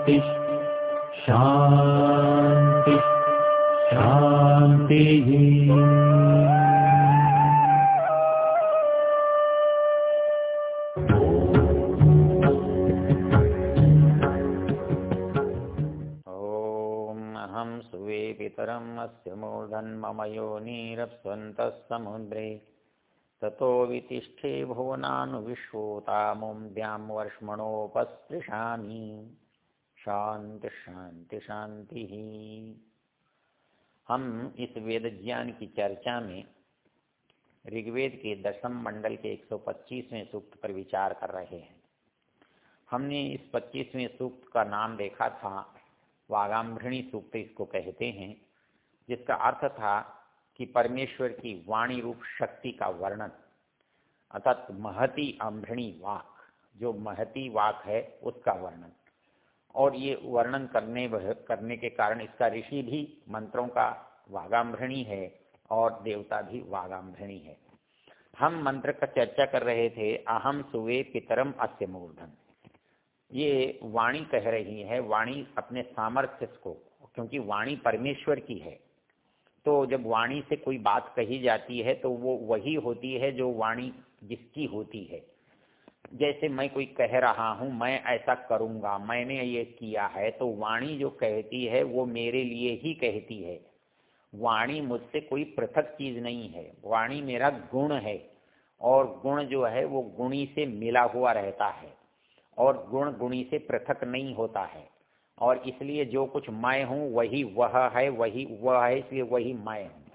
शान्ति। शान्ति। शान्तिः। ॐ अहं सुवे पितरम् अस्य मूर्धन्मम योनिरप्स्वन्तः समुद्रे। ततो वितिष्ठे भुवनानुविश्वोतामुं द्यां वर्ष्मणोपस्पृशामि शांति शांति शांति ही हम इस वेद ज्ञान की चर्चा में ऋग्वेद के दशम मंडल के 125वें सूक्त पर विचार कर रहे हैं। हमने इस 25वें सूक्त का नाम देखा था वागाम्भृणी सूक्त इसको कहते हैं, जिसका अर्थ था कि परमेश्वर की वाणी रूप शक्ति का वर्णन। अर्थात महती आम्भृणी वाक, जो महती वाक है, उसका वर्णन। और ये वर्णन करने करने के कारण इसका ऋषि भी मंत्रों का वागाम्भृणी है और देवता भी वागाम्भृणी है। हम मंत्र का चर्चा कर रहे थे अहम सुवे पितरम अस्य मूर्धन। ये वाणी कह रही है, वाणी अपने सामर्थ्य को, क्योंकि वाणी परमेश्वर की है। तो जब वाणी से कोई बात कही जाती है तो वो वही होती है जो वाणी जिसकी होती है। जैसे मैं कोई कह रहा हूँ, मैं ऐसा करूँगा, मैंने ये किया है तो वाणी जो कहती है, वो मेरे लिए ही कहती है। वाणी मुझसे कोई पृथक चीज़ नहीं है। वाणी मेरा गुण है, और गुण जो है, वो गुणी से मिला हुआ रहता है, और गुण गुणी से पृथक नहीं होता है। और इसलिए जो कुछ मैं हूँ, वही वह है, वही वह है, इसलिए वही मैं हूँ।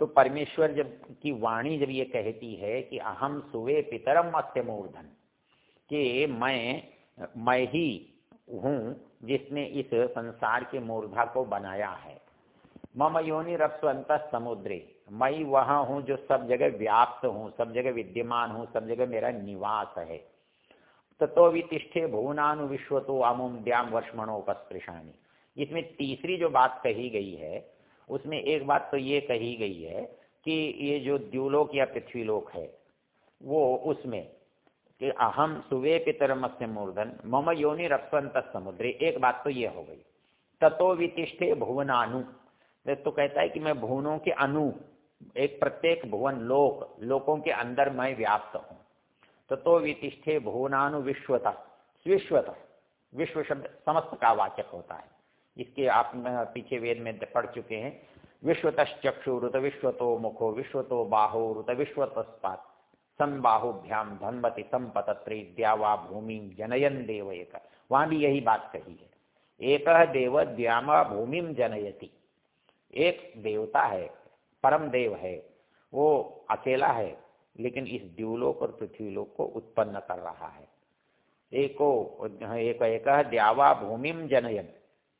तो परमेश्वर जब की वाणी जब ये कहती है कि अहम सुवे पितरम मत्स्य मूर्धन, कि मैं मैं ही हूँ जिसने इस संसार के मूर्धा को बनाया है। मम योनि रप्सवंत समुद्रे, मैं वहाँ हूँ जो सब जगह व्याप्त हूँ, सब जगह विद्यमान हूँ, सब जगह मेरा निवास है। ततो वितिष्ठे भुवनानु विश्व तो अमुम द्याम वर्षमणोपस्पृशानी इसमें तीसरी जो बात कही गई है उसमें एक बात तो ये कही गई है कि ये जो द्यूलोक या पृथ्वीलोक है, वो उसमें कि अहम सुवे पितरमस्य मूर्धन, मम योनि रक्षंत समुद्रे, एक बात तो ये हो गई। ततो वितिष्ठे भुवनानु। तो कहता है कि मैं भुवनों के अनु, एक प्रत्येक भुवन लोक, लोकों के अंदर मैं व्याप्त हूँ। ततो वितिष्ठे भुवनानु विश्वता विश्वता विश्व शब्द समस्त का वाचक होता है। इसके आप पीछे वेद में पढ़ चुके हैं। विश्वतो मुखो विश्वतो बाहो रुत विश्वतस्पात। संबाहुभ्याम धनवती संपतत्री द्यावा भूमि जनयन देव एक। वहाँ भी यही बात कही है। एक देव द्यामा भूमि जनयति। एक देवता है, परम देव है, वो अकेला है, लेकिन इस द्यूलोक और पृथ्वीलोक को उत्पन्न कर रहा है। एको एक एक द्यावा भूमिम जनयन।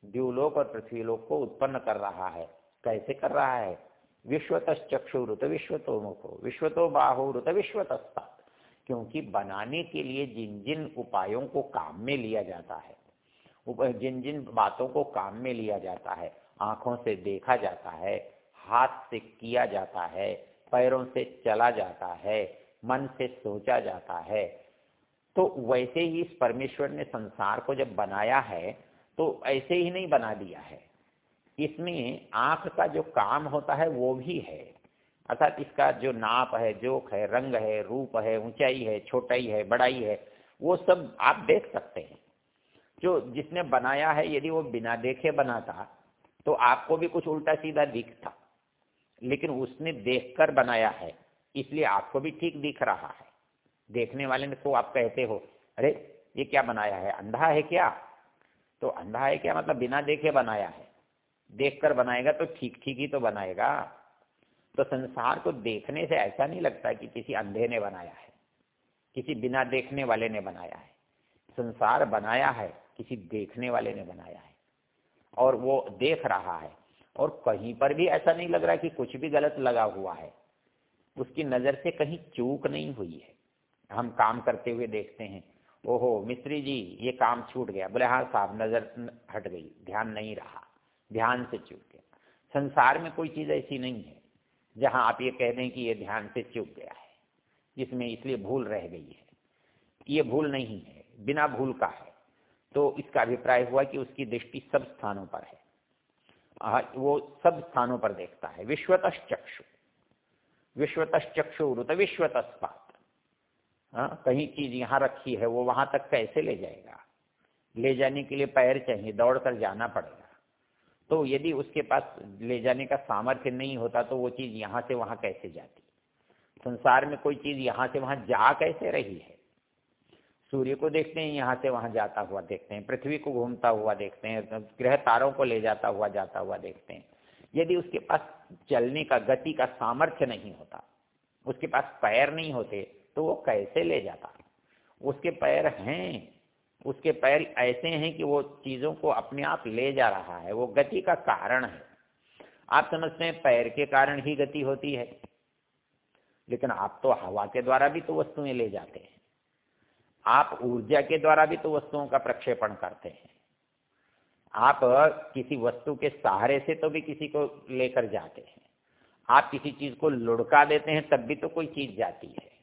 द्यूलोक और पृथ्वीलोक को उत्पन्न कर रहा है। कैसे कर रहा है? विश्वतश्चक्षुरुत विश्वतो मुखो, विश्वतो बाहुरुत विश्वतस्ता। क्योंकि बनाने के लिए जिन जिन उपायों को काम में लिया जाता है जिन जिन बातों को काम में लिया जाता है, आँखों से देखा जाता है, हाथ से किया जाता है, पैरों से चला जाता है, मन से सोचा जाता है तो वैसे ही इस परमेश्वर ने संसार को जब बनाया है तो ऐसे ही नहीं बना दिया है। इसमें आँख का जो काम होता है वो भी है। अर्थात इसका जो नाप है, जोक है, रंग है, रूप है, ऊंचाई है, छोटाई है, बड़ाई है, वो सब आप देख सकते हैं। जो जिसने बनाया है, यदि वो बिना देखे बनाता तो आपको भी कुछ उल्टा सीधा दिखता। लेकिन उसने देखकर बनाया है, इसलिए आपको भी ठीक दिख रहा है। देखने वाले को आप कहते हो, अरे, ये क्या बनाया है? अंधा है क्या? तो अंधा है क्या? मतलब बिना देखे बनाया है। देखकर बनाएगा तो ठीक ठीक ही तो बनाएगा। तो संसार को देखने से ऐसा नहीं लगता कि किसी अंधे ने बनाया है। किसी बिना देखने वाले ने बनाया है। संसार बनाया है, किसी देखने वाले ने बनाया है। और वो देख रहा है। और कहीं पर भी ऐसा नहीं लग रहा कि कुछ भी गलत लगा हुआ है। उसकी नज़र से कहीं चूक नहीं हुई है। हम काम करते हुए देखते हैं। ओहो, मिस्त्री जी, ये काम छूट गया। बोले हाँ साहब, नज़र हट गई, ध्यान नहीं रहा, ध्यान से चूक गया। संसार में कोई चीज़ ऐसी नहीं है, जहाँ आप ये कह दें कि ये ध्यान से चूक गया है, जिसमें इसलिए भूल रह गई है। ये भूल नहीं है, बिना भूल का है। तो इसका अभिप्राय हुआ कि उसकी दृष्टि सब स्थानों पर है। वो सब स्थानों पर देखता है। विश्वत चक्षु विश्वत चक्षु रुत विश्वतस्पात हाँ कहीं चीज़ यहाँ रखी है, वो वहाँ तक कैसे ले जाएगा? ले जाने के लिए पैर चाहिए दौड़ कर जाना पड़ेगा। तो यदि उसके पास ले जाने का सामर्थ्य नहीं होता तो वो चीज़ यहाँ से वहाँ कैसे जाती? संसार में कोई चीज़ यहाँ से वहाँ जा कैसे रही है? सूर्य को देखते हैं, यहाँ से वहाँ जाता हुआ देखते हैं, पृथ्वी को घूमता हुआ देखते हैं, ग्रह तारों को ले जाता हुआ जाता हुआ देखते हैं। यदि उसके पास चलने का, गति का सामर्थ्य नहीं होता, उसके पास पैर नहीं होते तो वो कैसे ले जाता? उसके पैर हैं, उसके पैर ऐसे हैं कि वो चीज़ों को अपने आप ले जा रहा है, वो गति का कारण है। आप समझते हैं पैर के कारण ही गति होती है, लेकिन आप तो हवा के द्वारा भी तो वस्तुएँ ले जाते हैं। आप ऊर्जा के द्वारा भी तो वस्तुओं का प्रक्षेपण करते हैं। आप किसी वस्तु के सहारे से तो भी किसी को लेकर जाते हैं। आप किसी चीज़ को लुढ़का देते हैं, तब भी तो कोई चीज़ जाती है।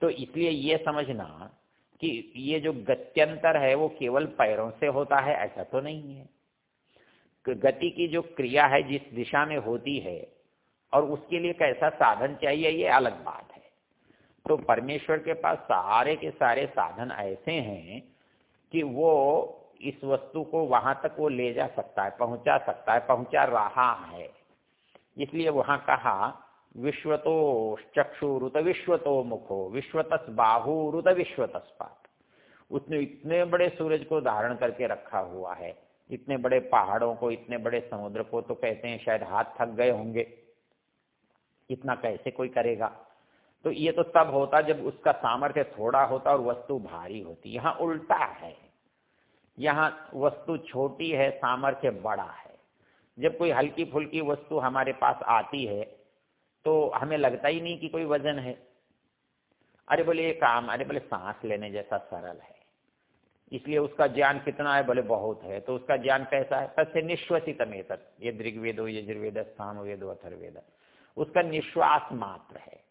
तो इसलिए ये समझना कि ये जो गत्यंतर है, वो केवल पैरों से होता है, ऐसा तो नहीं है। गति की जो क्रिया है, जिस दिशा में होती है, और उसके लिए कैसा साधन चाहिए, ये अलग बात है। तो परमेश्वर के पास सारे के सारे साधन ऐसे हैं कि वो इस वस्तु को वहाँ तक वो ले जा सकता है, पहुँचा सकता है, पहुँचा रहा है। इसलिए वहाँ कहा विश्वतो चक्षुरुत विश्वतो मुखो विश्वतस बाहुरुत विश्वतस्पात उसने इतने बड़े सूरज को धारण करके रखा हुआ है, इतने बड़े पहाड़ों को, इतने बड़े समुद्र को तो कहते हैं शायद हाथ थक गए होंगे। इतना कैसे कोई करेगा? तो ये तो तब होता जब उसका सामर्थ्य थोड़ा होता और वस्तु भारी होती। यहाँ उल्टा है। यहाँ वस्तु छोटी है, सामर्थ्य बड़ा है। जब कोई हल्की फुल्की वस्तु हमारे पास आती है तो हमें लगता ही नहीं कि कोई वज़न है। अरे बोले, ये काम, अरे बोले, सांस लेने जैसा सरल है। इसलिए उसका ज्ञान कितना है बोले, बहुत है। तो उसका ज्ञान कैसा है? तस्य निश्वसित में ये दृग्वेद हो यजुर्वेद, स्थान वेदो, अथर्वेद। उसका निश्वास मात्र है।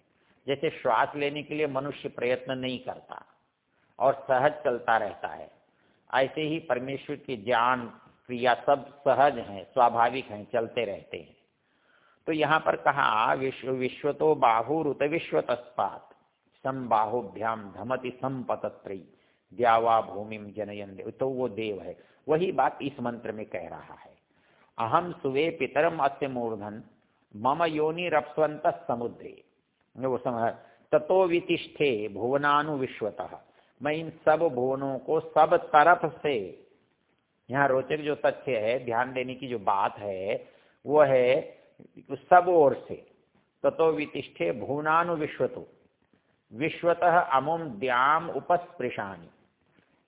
जैसे श्वास लेने के लिए मनुष्य प्रयत्न नहीं करता और सहज चलता रहता है, ऐसे ही परमेश्वर के ज्ञान क्रिया सब सहज हैं, स्वाभाविक हैं, चलते रहते हैं। तो यहाँ पर कहा, विश्व विश्व तो बाहुरुत विश्व तस्पात सम बाहुभ्याम धमति संपतत्री द्यावा भूमि जनयन तो वो देव है। वही बात इस मंत्र में कह रहा है। अहम सुवे पितरम अस्य मूर्धन, मम योनि रपस्वंत समुद्रे। वो समझ ततो वितिष्ठे भुवनानु विश्वतः। मैं इन सब भुवनों को सब तरफ़ से यहाँ रोचक जो तथ्य है, ध्यान देने की जो बात है, वो है सब ओर से ततो वितिष्ठे भुवनानु विश्वतो विश्वतः अमुम द्याम उपस्पृशानी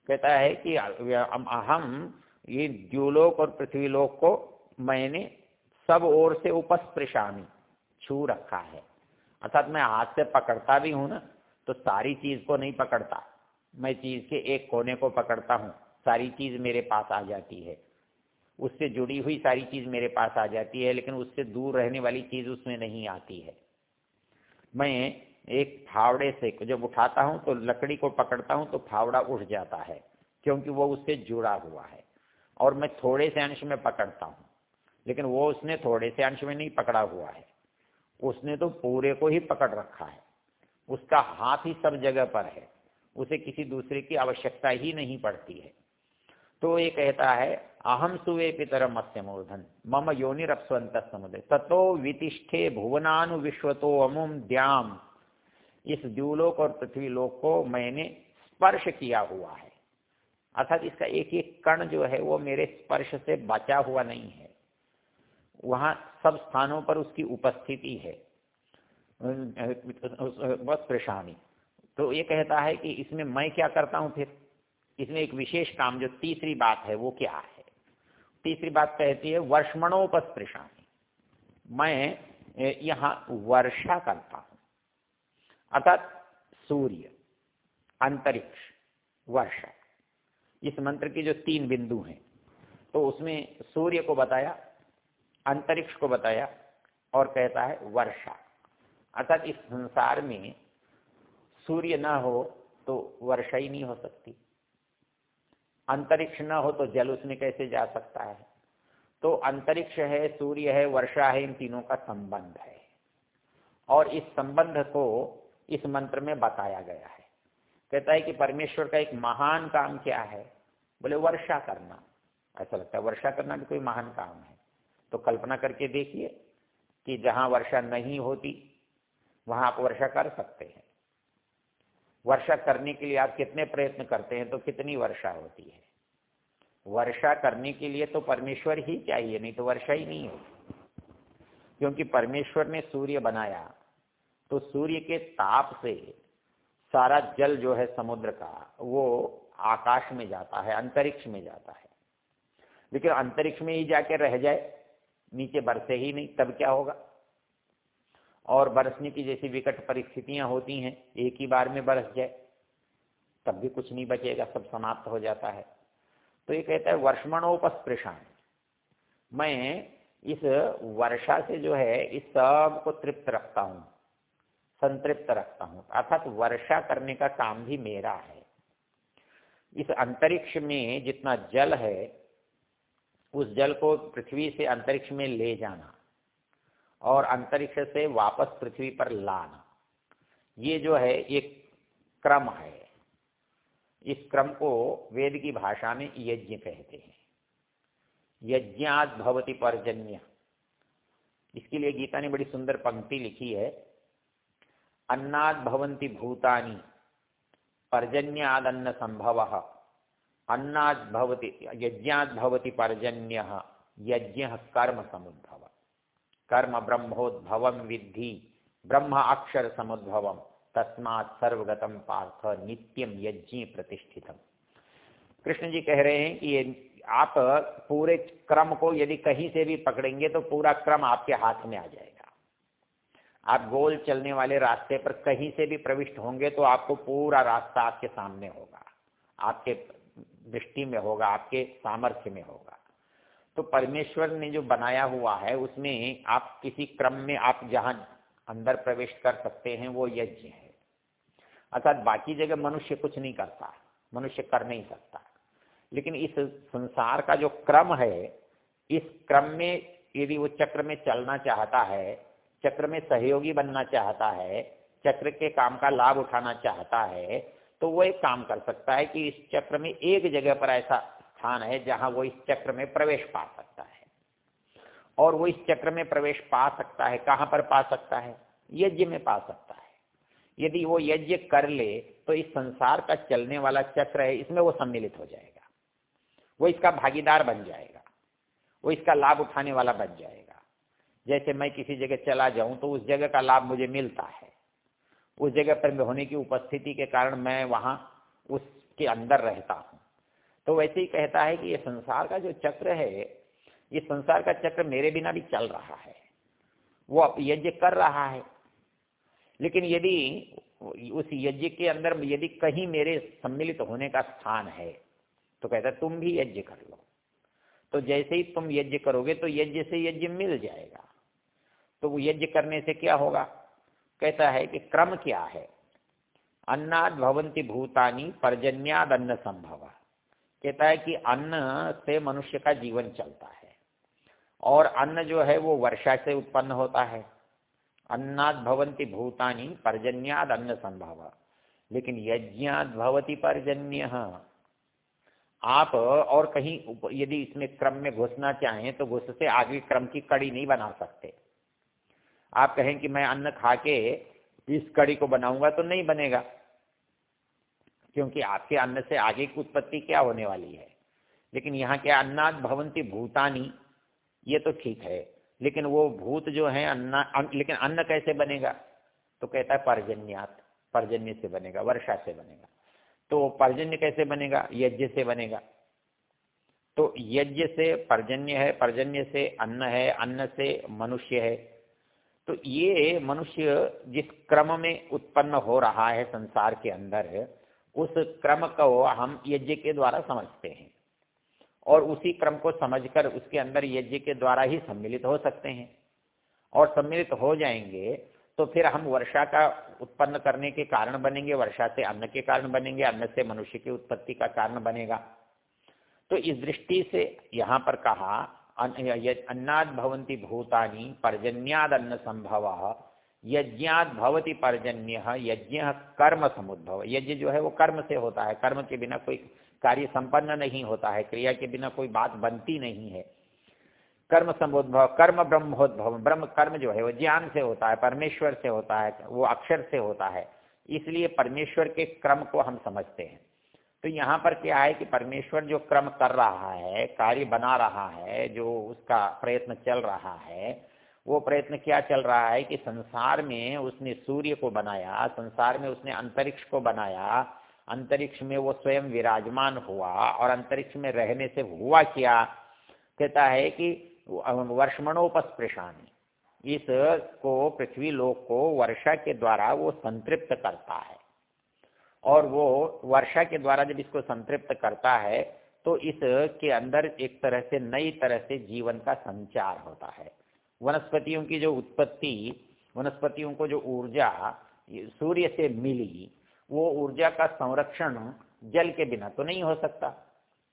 कहता है कि अहम ये द्यूलोक और पृथ्वीलोक को मैंने सब ओर से उपस्पृशामी, छू रखा है। अर्थात मैं हाथ से पकड़ता भी हूँ ना तो सारी चीज़ को नहीं पकड़ता। मैं चीज़ के एक कोने को पकड़ता हूँ, सारी चीज़ मेरे पास आ जाती है। उससे जुड़ी हुई सारी चीज़ मेरे पास आ जाती है, लेकिन उससे दूर रहने वाली चीज़ उसमें नहीं आती है। मैं एक फावड़े से जब उठाता हूँ तो लकड़ी को पकड़ता हूँ तो फावड़ा उठ जाता है, क्योंकि वो उससे जुड़ा हुआ है। और मैं थोड़े से अंश में पकड़ता हूँ, लेकिन वो उसने थोड़े से अंश में नहीं पकड़ा हुआ है। उसने तो पूरे को ही पकड़ रखा है। उसका हाथ ही सब जगह पर है। उसे किसी दूसरे की आवश्यकता ही नहीं पड़ती है। तो ये कहता है अहम सुवे पितर मत्स्य मूर्धन। मम योनिरपस्वंत समुदय ततो वितिष्ठे भुवनानु विश्वतो अमुम द्याम। इस द्यूलोक और पृथ्वीलोक को मैंने स्पर्श किया हुआ है। अर्थात इसका एक एक कण जो है, वो मेरे स्पर्श से बचा हुआ नहीं है। वहाँ सब स्थानों पर उसकी उपस्थिति है। बस परेशानी। तो ये कहता है कि इसमें मैं क्या करता हूँ फिर? इसमें एक विशेष काम, जो तीसरी बात है, वो क्या है? तीसरी बात कहती है वर्षमणोपस परेशानी मैं यहाँ वर्षा करता हूँ। अर्थात सूर्य, अंतरिक्ष, वर्षा। इस मंत्र की जो तीन बिंदु हैं तो उसमें सूर्य को बताया, अंतरिक्ष को बताया, और कहता है वर्षा। अर्थात इस संसार में सूर्य न हो तो वर्षा ही नहीं हो सकती। अंतरिक्ष न हो तो जल उसमें कैसे जा सकता है? तो अंतरिक्ष है, सूर्य है, वर्षा है, इन तीनों का संबंध है। और इस संबंध को इस मंत्र में बताया गया है। कहता है कि परमेश्वर का एक महान काम क्या है? बोले, वर्षा करना। ऐसा लगता है, वर्षा करना भी कोई महान काम है। तो कल्पना करके देखिए कि जहाँ वर्षा नहीं होती, वहाँ आप वर्षा कर सकते हैं। वर्षा करने के लिए आप कितने प्रयत्न करते हैं तो कितनी वर्षा होती है? वर्षा करने के लिए तो परमेश्वर ही चाहिए, नहीं तो वर्षा ही नहीं होती। क्योंकि परमेश्वर ने सूर्य बनाया तो सूर्य के ताप से सारा जल जो है समुद्र का, वो आकाश में जाता है, अंतरिक्ष में जाता है। लेकिन अंतरिक्ष में ही जाके रह जाए, नीचे बरसे ही नहीं, तब क्या होगा? और बरसने की जैसी विकट परिस्थितियाँ होती हैं, एक ही बार में बरस जाए, तब भी कुछ नहीं बचेगा, सब समाप्त हो जाता है। तो ये कहता है वर्षमणोपस्पृशान मैं इस वर्षा से जो है, इस सबको तृप्त रखता हूँ, संतृप्त रखता हूँ। अर्थात वर्षा करने का काम भी मेरा है। इस अंतरिक्ष में जितना जल है, उस जल को पृथ्वी से अंतरिक्ष में ले जाना। और अंतरिक्ष से वापस पृथ्वी पर लाना। ये जो है, एक क्रम है। इस क्रम को वेद की भाषा में यज्ञ कहते हैं। यज्ञात भवती परजन्य। इसके लिए गीता ने बड़ी सुंदर पंक्ति लिखी है। अन्नाद भवंती भूतानी, पर्जन्यादन्न संभव। अन्नाद भवती, यज्ञात भवती पर्जन्य, यज्ञ कर्म समुद्भव। कर्म ब्रह्मोद्भव विद्धि, ब्रह्म अक्षर समुद्भव, तस्मात् सर्वगतम पार्थ नित्यम यज्ञ प्रतिष्ठितम। कृष्ण जी कह रहे हैं कि ये आप पूरे क्रम को यदि कहीं से भी पकड़ेंगे तो पूरा क्रम आपके हाथ में आ जाएगा। आप गोल चलने वाले रास्ते पर कहीं से भी प्रविष्ट होंगे तो आपको पूरा रास्ता आपके सामने होगा, आपके दृष्टि में होगा, आपके सामर्थ्य में होगा। तो परमेश्वर ने जो बनाया हुआ है, उसमें आप किसी क्रम में आप जहाँ अंदर प्रवेश कर सकते हैं, वो यज्ञ है। अर्थात बाकी जगह मनुष्य कुछ नहीं करता, मनुष्य कर नहीं सकता। लेकिन इस संसार का जो क्रम है, इस क्रम में यदि वो चक्र में चलना चाहता है, चक्र में सहयोगी बनना चाहता है, चक्र के काम का लाभ उठाना चाहता है तो वो एक काम कर सकता है कि इस चक्र में एक जगह पर ऐसा स्थान है जहाँ वो इस चक्र में प्रवेश पा सकता है। और वो इस चक्र में प्रवेश पा सकता है, कहाँ पर पा सकता है? यज्ञ में पा सकता है। यदि वो यज्ञ कर ले तो इस संसार का चलने वाला चक्र है, इसमें वो सम्मिलित हो जाएगा। वो इसका भागीदार बन जाएगा। वो इसका लाभ उठाने वाला बन जाएगा। जैसे मैं किसी जगह चला जाऊँ तो उस जगह का लाभ मुझे मिलता है। उस जगह पर होने की उपस्थिति के कारण मैं वहाँ उसके अंदर रहता हूँ। तो वैसे ही कहता है कि ये संसार का जो चक्र है, ये संसार का चक्र मेरे बिना भी चल रहा है। वो यज्ञ कर रहा है। लेकिन यदि उस यज्ञ के अंदर यदि कहीं मेरे सम्मिलित होने का स्थान है तो कहता है, तुम भी यज्ञ कर लो। तो जैसे ही तुम यज्ञ करोगे तो यज्ञ से यज्ञ मिल जाएगा। तो वो यज्ञ करने से क्या होगा? कहता है कि क्रम क्या है? अन्नाद भवंती भूतानी पर्जन्याद अन्न संभव कहता है कि अन्न से मनुष्य का जीवन चलता है। और अन्न जो है वो वर्षा से उत्पन्न होता है। अन्नाद भवंती भूतानी पर्जन्याद अन्न संभव। लेकिन यज्ञाद भवती पर्जन्य। आप और कहीं यदि इसमें क्रम में घुसना चाहें तो घुस से आगे क्रम की कड़ी नहीं बना सकते। आप कहें कि मैं अन्न खा के इस कड़ी को बनाऊँगा तो नहीं बनेगा। क्योंकि आपके अन्न से आगे की उत्पत्ति क्या होने वाली है? लेकिन यहाँ क्या अन्नाद भवंती भूतानी? ये तो ठीक है। लेकिन वो भूत जो है अन्ना अन, लेकिन अन्न कैसे बनेगा? तो कहता है पर्जन्यात पर्जन्य से बनेगा वर्षा से बनेगा। तो पर्जन्य कैसे बनेगा? यज्ञ से बनेगा। तो यज्ञ से पर्जन्य है पर्जन्य से अन्न है अन्न से मनुष्य है। तो ये मनुष्य जिस क्रम में उत्पन्न हो रहा है संसार के अंदर उस क्रम को हम यज्ञ के द्वारा समझते हैं। और उसी क्रम को समझकर उसके अंदर यज्ञ के द्वारा ही सम्मिलित हो सकते हैं। और सम्मिलित हो जाएँगे तो फिर हम वर्षा का उत्पन्न करने के कारण बनेंगे, वर्षा से अन्न के कारण बनेंगे, अन्न से मनुष्य की उत्पत्ति का कारण बनेगा। तो इस दृष्टि से यहाँ पर कहा अन्नाद भवंती भूतानी पर्जन्याद अन्न संभव यज्ञाद भवती पर्जन्य, यज्ञ कर्म समुद्भव। यज्ञ जो है वो कर्म से होता है। कर्म के बिना कोई कार्य संपन्न नहीं होता है। क्रिया के बिना कोई बात बनती नहीं है। कर्म समुद्भव, कर्म ब्रह्मोद्भव। ब्रह्म कर्म जो है वो ज्ञान से होता है, परमेश्वर से होता है, वो अक्षर से होता है। इसलिए परमेश्वर के क्रम को हम समझते हैं। तो यहाँ पर क्या है कि परमेश्वर जो क्रम कर रहा है, कार्य बना रहा है, जो उसका प्रयत्न चल रहा है वो प्रयत्न क्या चल रहा है कि संसार में उसने सूर्य को बनाया, संसार में उसने अंतरिक्ष को बनाया, अंतरिक्ष में वो स्वयं विराजमान हुआ और अंतरिक्ष में रहने से हुआ क्या? कहता है कि वर्षमणोपस्पृशानी इस को, पृथ्वी लोक को वर्षा के द्वारा वो संतृप्त करता है। और वो वर्षा के द्वारा जब इसको संतृप्त करता है तो इस के अंदर एक तरह से नई तरह से जीवन का संचार होता है। वनस्पतियों की जो उत्पत्ति, वनस्पतियों को जो ऊर्जा सूर्य से मिली, वो ऊर्जा का संरक्षण जल के बिना तो नहीं हो सकता।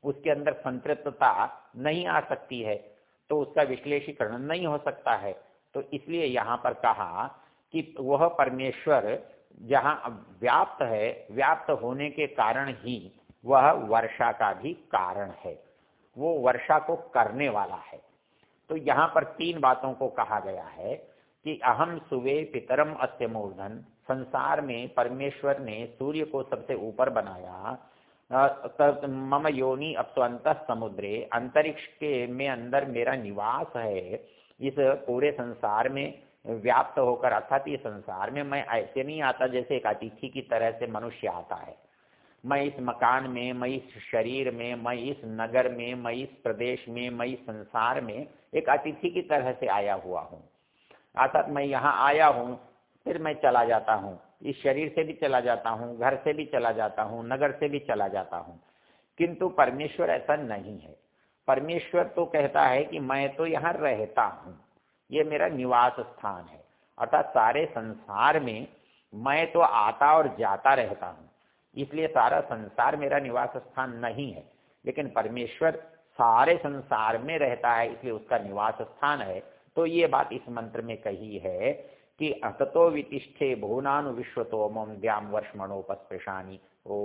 उसके अंदर संतृप्तता नहीं आ सकती है तो उसका विश्लेषीकरण नहीं हो सकता है। तो इसलिए यहाँ पर कहा कि वह परमेश्वर जहाँ व्याप्त है, व्याप्त होने के कारण ही वह वर्षा का भी कारण है। वो वर्षा को करने वाला है। तो यहाँ पर तीन बातों को कहा गया है कि अहम सुवे पितरम अस्य मूर्धन। संसार में परमेश्वर ने सूर्य को सबसे ऊपर बनाया। मम योनि अपस्वंत समुद्रे। अंतरिक्ष के में अंदर मेरा निवास है। इस पूरे संसार में व्याप्त होकर, अर्थात ये संसार में मैं ऐसे नहीं आता जैसे एक अतिथि की तरह से मनुष्य आता है। मैं इस मकान में, मैं इस शरीर में, मैं इस नगर में, मैं इस प्रदेश में, मैं इस संसार में एक अतिथि की तरह से आया हुआ हूँ। अर्थात मैं यहाँ आया हूँ, फिर मैं चला जाता हूँ। इस शरीर से भी चला जाता हूँ, घर से भी चला जाता हूँ, नगर से भी चला जाता हूँ। किंतु परमेश्वर ऐसा नहीं है। परमेश्वर तो कहता है कि मैं तो यहाँ रहता हूँ। ये मेरा निवास स्थान है। अर्थात सारे संसार में मैं तो आता और जाता रहता हूँ। इसलिए सारा संसार मेरा निवास स्थान नहीं है। लेकिन परमेश्वर सारे संसार में रहता है, इसलिए उसका निवास स्थान है। तो ये बात इस मंत्र में कही है कि अततो वितिष्ठे भुवनानु विश्वतो मम द्याम वर्षमणोपस्पृशानी ओ